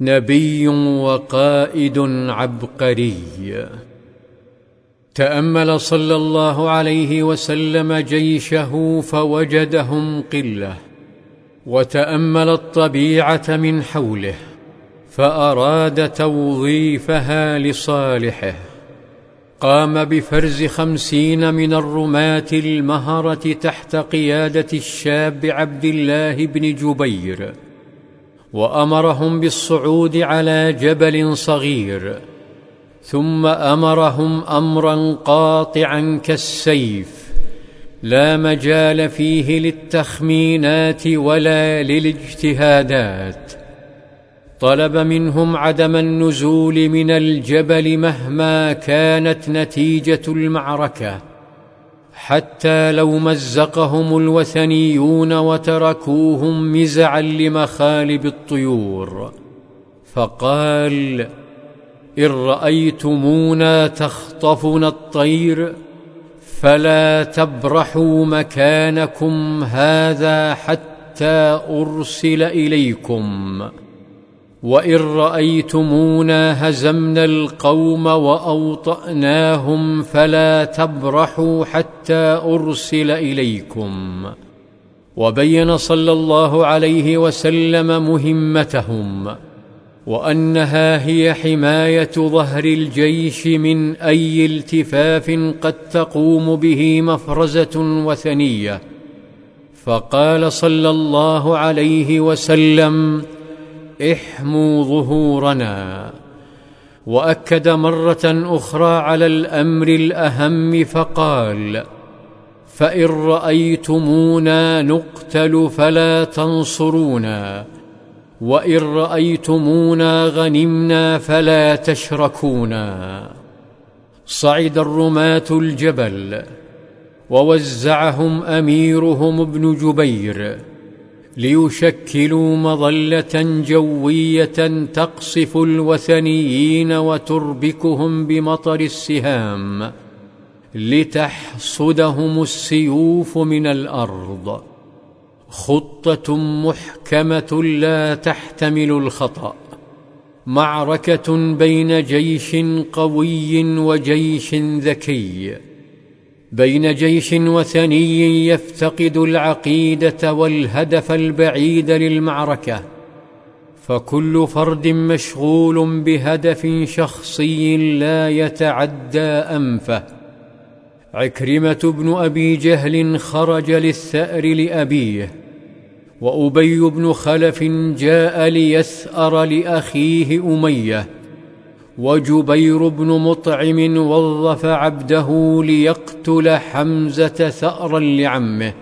نبي وقائد عبقري. تأمل صلى الله عليه وسلم جيشه فوجدهم قلة وتأمل الطبيعة من حوله فأراد توظيفها لصالحه. قام بفرز خمسين من الرماة المهرة تحت قيادة الشاب عبد الله بن جبير. وأمرهم بالصعود على جبل صغير ثم أمرهم أمرا قاطعا كالسيف لا مجال فيه للتخمينات ولا للاجتهادات. طلب منهم عدم النزول من الجبل مهما كانت نتيجة المعركة. حتى لو مزقهم الوثنيون وتركوهم مزعا لمخالب الطيور. فقال إن رأيتمونا تخطفنا الطير فلا تبرحوا مكانكم هذا حتى أرسل إليكم. وان رايتمونا هزمنا القوم واوطاناهم فلا تبرحوا حتى ارسل اليكم وبين صلى الله عليه وسلم مهمتهم وانها هي حمايه ظهر الجيش من اي التفاف قد تقوم به مفرزه وثنيه فقال صلى الله عليه وسلم احموا ظهورنا. وأكد مرة أخرى على الأمر الأهم فقال فإن رأيتمونا نقتل فلا تنصرونا وإن رأيتمونا غنمنا فلا تشركونا. صعد الرماة الجبل ووزعهم أميرهم ابن جبير ليشكلوا مظلة جوية تقصف الوثنيين وتربكهم بمطر السهام لتحصدهم السيوف من الأرض. خطة محكمة لا تحتمل الخطأ. معركة بين جيش قوي وجيش ذكي. بين جيش وثني يفتقد العقيدة والهدف البعيد للمعركة فكل فرد مشغول بهدف شخصي لا يتعدى أنفه. عكرمة بن أبي جهل خرج للثأر لأبيه وأبي بن خلف جاء ليثار لأخيه أمية. وجبير بن مطعم وظف عبده ليقتل حمزة ثأرا لعمه.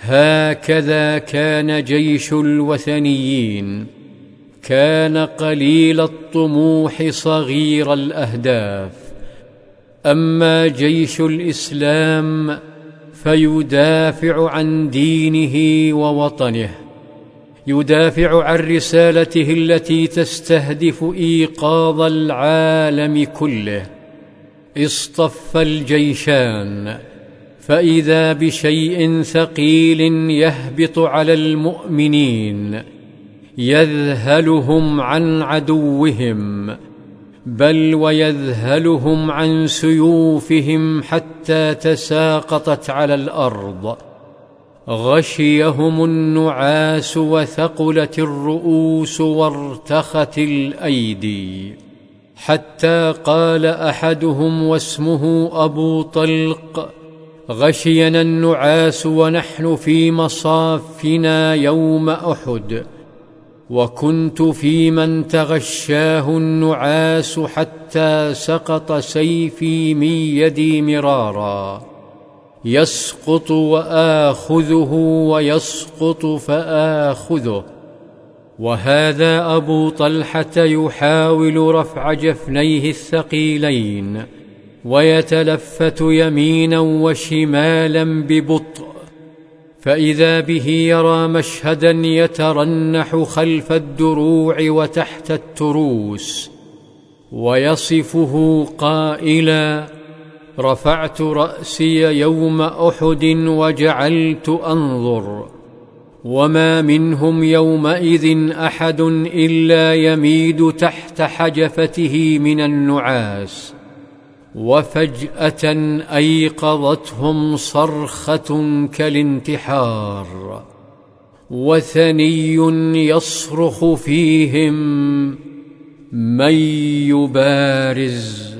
هكذا كان جيش الوثنيين. كان قليل الطموح صغير الأهداف. أما جيش الإسلام فيدافع عن دينه ووطنه. يدافع عن رسالته التي تستهدف إيقاظ العالم كله. اصطف الجيشان. فإذا بشيء ثقيل يهبط على المؤمنين يذهلهم عن عدوهم بل ويذهلهم عن سيوفهم حتى تساقطت على الأرض. غشيهم النعاس وثقلت الرؤوس وارتخت الأيدي. حتى قال أحدهم واسمه أبو طلق غشينا النعاس ونحن في مصافنا يوم أحد. وكنت في من تغشاه النعاس حتى سقط سيفي من يدي مرارا. يسقط وآخذه ويسقط فآخذه. وهذا أبو طلحة يحاول رفع جفنيه الثقيلين ويتلفت يمينا وشمالا ببطء. فإذا به يرى مشهدا يترنح خلف الدروع وتحت التروس ويصفه قائلا رفعت رأسي يوم أحد وجعلت أنظر وما منهم يومئذ أحد إلا يميد تحت حجفته من النعاس وفجأة أيقظتهم صرخة كالانتحار وثني يصرخ فيهم من يبارز